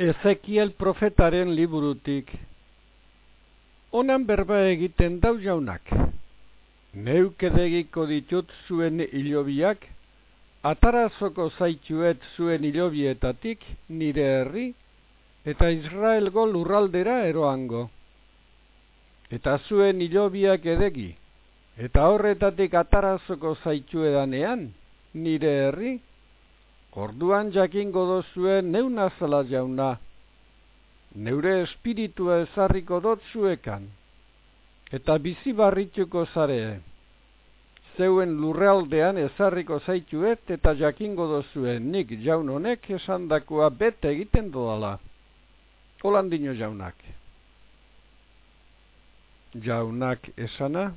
Ezekiel profetaren liburutik. Onan berba egiten dau jaunak. Neukedegiko ditut zuen ilobiak, atarazoko zaituet zuen ilobietatik nire herri, eta Israelgo lurraldera eroango. Eta zuen ilobiak edegi, eta horretatik atarazoko zaituedanean nire herri, Orduan jakingo dozuen neuna zela jauna, neure espiritua ezarriko dot zuekan, eta bizi barrituko zare, zeuen lurrealdean ezarriko zaituet eta jakingo dozuen nik jaun honek esandakoa bete egiten doala. Holandino jaunak. Jaunak esana,